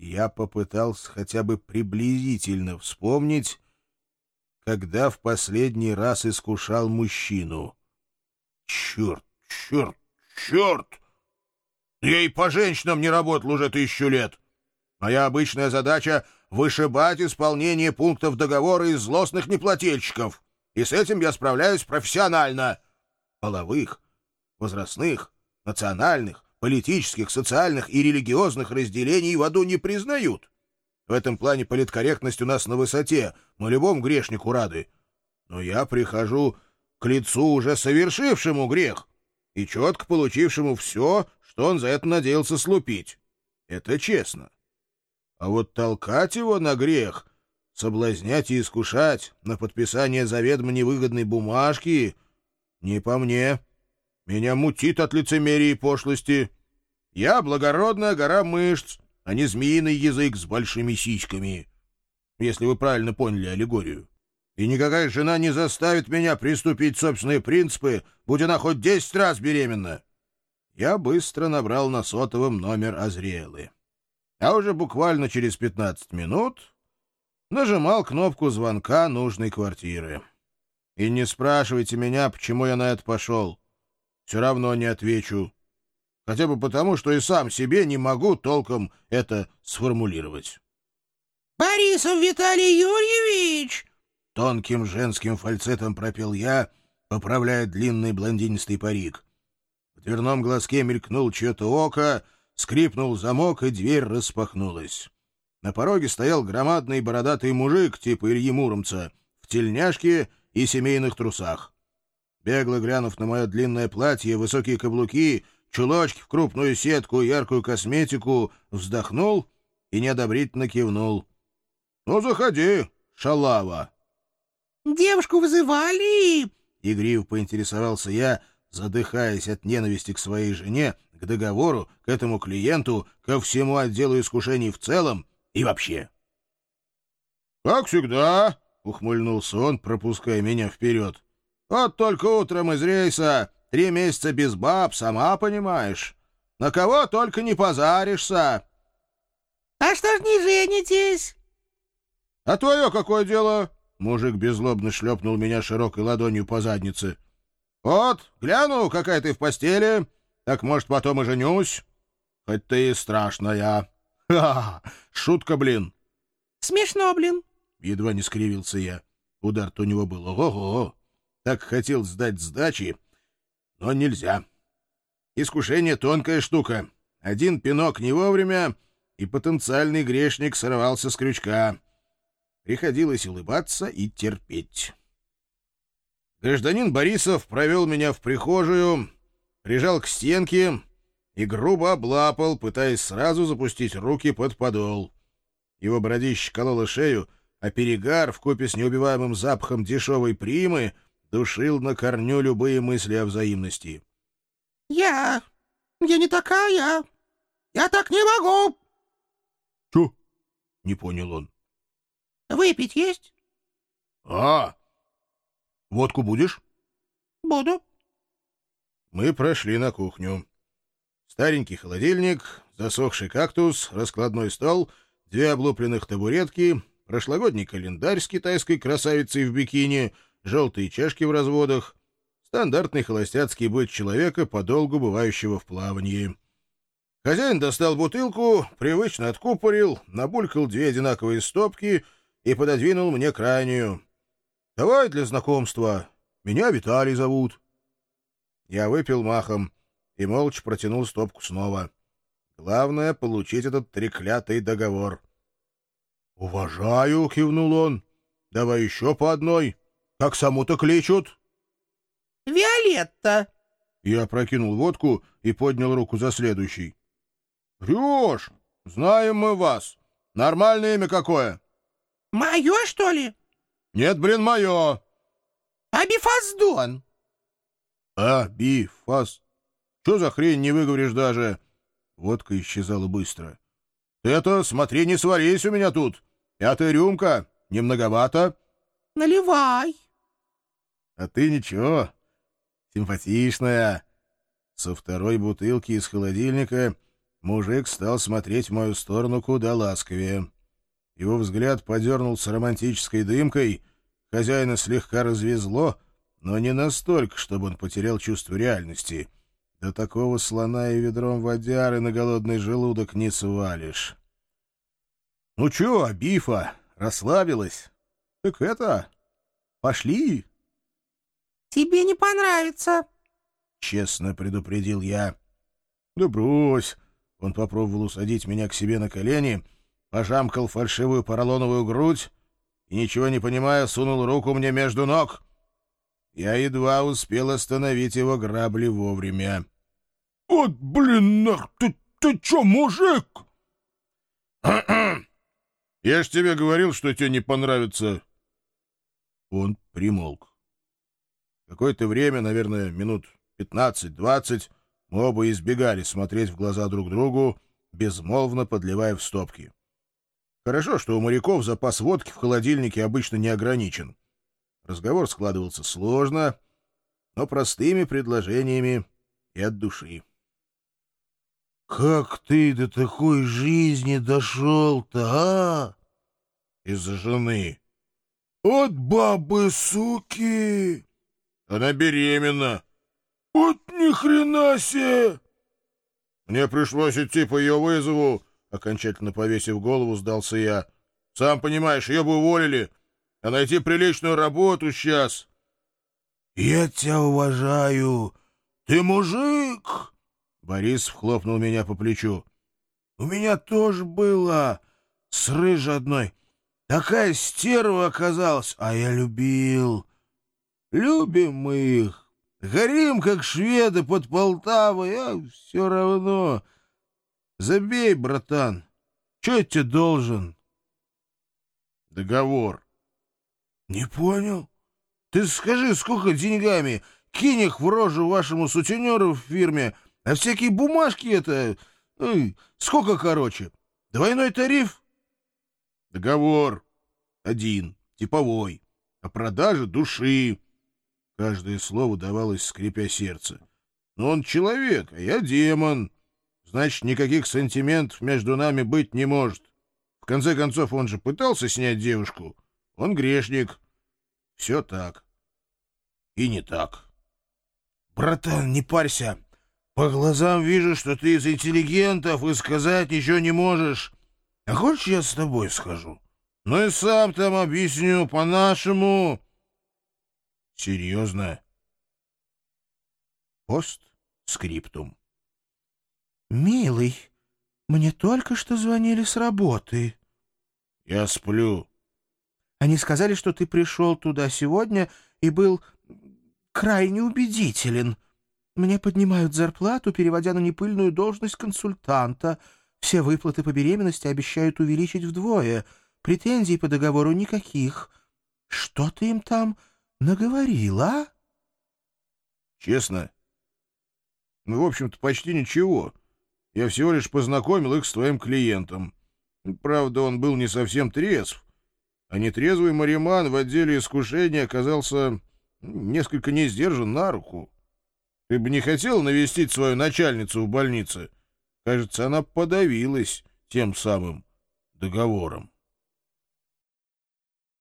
Я попытался хотя бы приблизительно вспомнить, когда в последний раз искушал мужчину. Черт, черт, черт! Я и по женщинам не работал уже тысячу лет. Моя обычная задача — вышибать исполнение пунктов договора из злостных неплательщиков. И с этим я справляюсь профессионально. Половых, возрастных, национальных, политических, социальных и религиозных разделений в аду не признают. В этом плане политкорректность у нас на высоте, мы любому грешнику рады. Но я прихожу к лицу, уже совершившему грех, и четко получившему все, что он за это надеялся слупить. Это честно. А вот толкать его на грех, соблазнять и искушать на подписание заведомо невыгодной бумажки — не по мне. Меня мутит от лицемерия и пошлости. Я благородная гора мышц, а не змеиный язык с большими сиськами, если вы правильно поняли аллегорию. И никакая жена не заставит меня приступить собственные принципы, будь она хоть десять раз беременна. Я быстро набрал на сотовом номер Азриэлы. А уже буквально через пятнадцать минут нажимал кнопку звонка нужной квартиры. И не спрашивайте меня, почему я на это пошел. Все равно не отвечу. Хотя бы потому, что и сам себе не могу толком это сформулировать. «Борисов Виталий Юрьевич!» Тонким женским фальцетом пропел я, поправляя длинный блондинистый парик. В дверном глазке мелькнул чье-то око, скрипнул замок, и дверь распахнулась. На пороге стоял громадный бородатый мужик типа Ильи Муромца в тельняшке и семейных трусах. Бегло глянув на мое длинное платье, высокие каблуки, чулочки в крупную сетку и яркую косметику, вздохнул и неодобрительно кивнул. — Ну, заходи, шалава. — Девушку вызывали? — игриво поинтересовался я, задыхаясь от ненависти к своей жене, к договору, к этому клиенту, ко всему отделу искушений в целом и вообще. — Как всегда, — ухмыльнулся он, пропуская меня вперед. — Вот только утром из рейса, три месяца без баб, сама понимаешь. На кого только не позаришься. — А что ж не женитесь? — А твое какое дело? — мужик беззлобно шлепнул меня широкой ладонью по заднице. — Вот, гляну, какая ты в постели, так, может, потом и женюсь. Хоть ты и страшная. Ха! Шутка, блин. Смешно, блин. Едва не скривился я. Удар-то у него был. Ого-го! Так хотел сдать сдачи, но нельзя. Искушение — тонкая штука. Один пинок не вовремя, и потенциальный грешник сорвался с крючка. Приходилось улыбаться и терпеть. Гражданин Борисов провел меня в прихожую, прижал к стенке и грубо облапал, пытаясь сразу запустить руки под подол. Его бородище кололо шею, а перегар вкупе с неубиваемым запахом дешевой примы душил на корню любые мысли о взаимности. — Я... я не такая. Я так не могу. — Чё? — не понял он. — Выпить есть? — А, водку будешь? — Буду. Мы прошли на кухню. Старенький холодильник, засохший кактус, раскладной стол, две облупленных табуретки, прошлогодний календарь с китайской красавицей в бикини, желтые чашки в разводах, стандартный холостяцкий быт человека, подолгу бывающего в плавании. Хозяин достал бутылку, привычно откупорил, набулькал две одинаковые стопки и пододвинул мне крайнюю. — Давай для знакомства. Меня Виталий зовут. Я выпил махом и молча протянул стопку снова. Главное — получить этот треклятый договор. — Уважаю, — кивнул он. — Давай еще по одной. Как саму-то кличут? — Виолетта. Я прокинул водку и поднял руку за следующий. — Врешь! Знаем мы вас. Нормальное имя какое? — Мое, что ли? — Нет, блин, мое. — Абифаздон. — Абифаз... Что за хрень не выговоришь даже? Водка исчезала быстро. — Это, смотри, не сварись у меня тут. Пятая рюмка. Не многовато? — Наливай. — А ты ничего. Симпатичная. Со второй бутылки из холодильника мужик стал смотреть в мою сторону куда ласковее. Его взгляд подернулся романтической дымкой, хозяина слегка развезло, но не настолько, чтобы он потерял чувство реальности. До такого слона и ведром водяры на голодный желудок не свалишь. — Ну чё, Абифа, расслабилась? Так это... Пошли. — Тебе не понравится, — честно предупредил я. — Да брось. Он попробовал усадить меня к себе на колени, пожамкал фальшивую поролоновую грудь и, ничего не понимая, сунул руку мне между ног. Я едва успел остановить его грабли вовремя. — Вот, блин, нах, ты, ты чё, мужик? — Я ж тебе говорил, что тебе не понравится. Он примолк. Какое-то время, наверное, минут пятнадцать-двадцать, мы оба избегали смотреть в глаза друг другу, безмолвно подливая в стопки. Хорошо, что у моряков запас водки в холодильнике обычно не ограничен. Разговор складывался сложно, но простыми предложениями и от души. — Как ты до такой жизни дошел-то, а? — Из-за жены. — От бабы-суки! Она беременна. Вот ни хрена себе! Мне пришлось идти по ее вызову, окончательно повесив голову, сдался я. Сам понимаешь, ее бы уволили, а найти приличную работу сейчас. Я тебя уважаю. Ты мужик. Борис хлопнул меня по плечу. У меня тоже было с рыжей одной. Такая стерва оказалась, а я любил. Любим мы их. Горим, как шведы под Полтавой, а все равно. Забей, братан. Че я тебе должен? Договор. Не понял. Ты скажи, сколько деньгами? Кинь их в рожу вашему сутенеру в фирме, а всякие бумажки это... Ой, сколько короче? Двойной тариф? Договор. Один. Типовой. О продаже души. Каждое слово давалось, скрипя сердце. Но он человек, а я демон. Значит, никаких сантиментов между нами быть не может. В конце концов, он же пытался снять девушку. Он грешник. Все так. И не так. Братан, не парься. По глазам вижу, что ты из интеллигентов и сказать ничего не можешь. А хочешь, я с тобой схожу? Ну и сам там объясню по-нашему. Серьезно? Пост скриптум. Милый, мне только что звонили с работы. Я сплю. Они сказали, что ты пришел туда сегодня и был крайне убедителен. Мне поднимают зарплату, переводя на непыльную должность консультанта. Все выплаты по беременности обещают увеличить вдвое. Претензий по договору никаких. Что ты им там наговорила? Честно? Ну, в общем-то, почти ничего. Я всего лишь познакомил их с твоим клиентом. Правда, он был не совсем трезв. А нетрезвый мариман в отделе искушения оказался несколько не сдержан на руку. Ты бы не хотел навестить свою начальницу в больнице? Кажется, она подавилась тем самым договором.